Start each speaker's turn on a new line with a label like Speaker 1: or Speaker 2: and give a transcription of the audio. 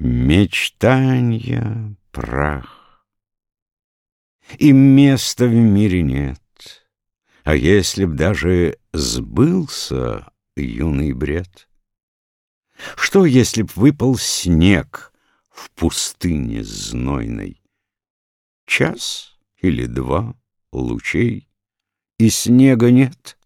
Speaker 1: Мечтанья прах, И места в мире нет. А если б даже сбылся юный бред? Что, если б выпал снег в пустыне знойной? Час или два лучей, и снега нет,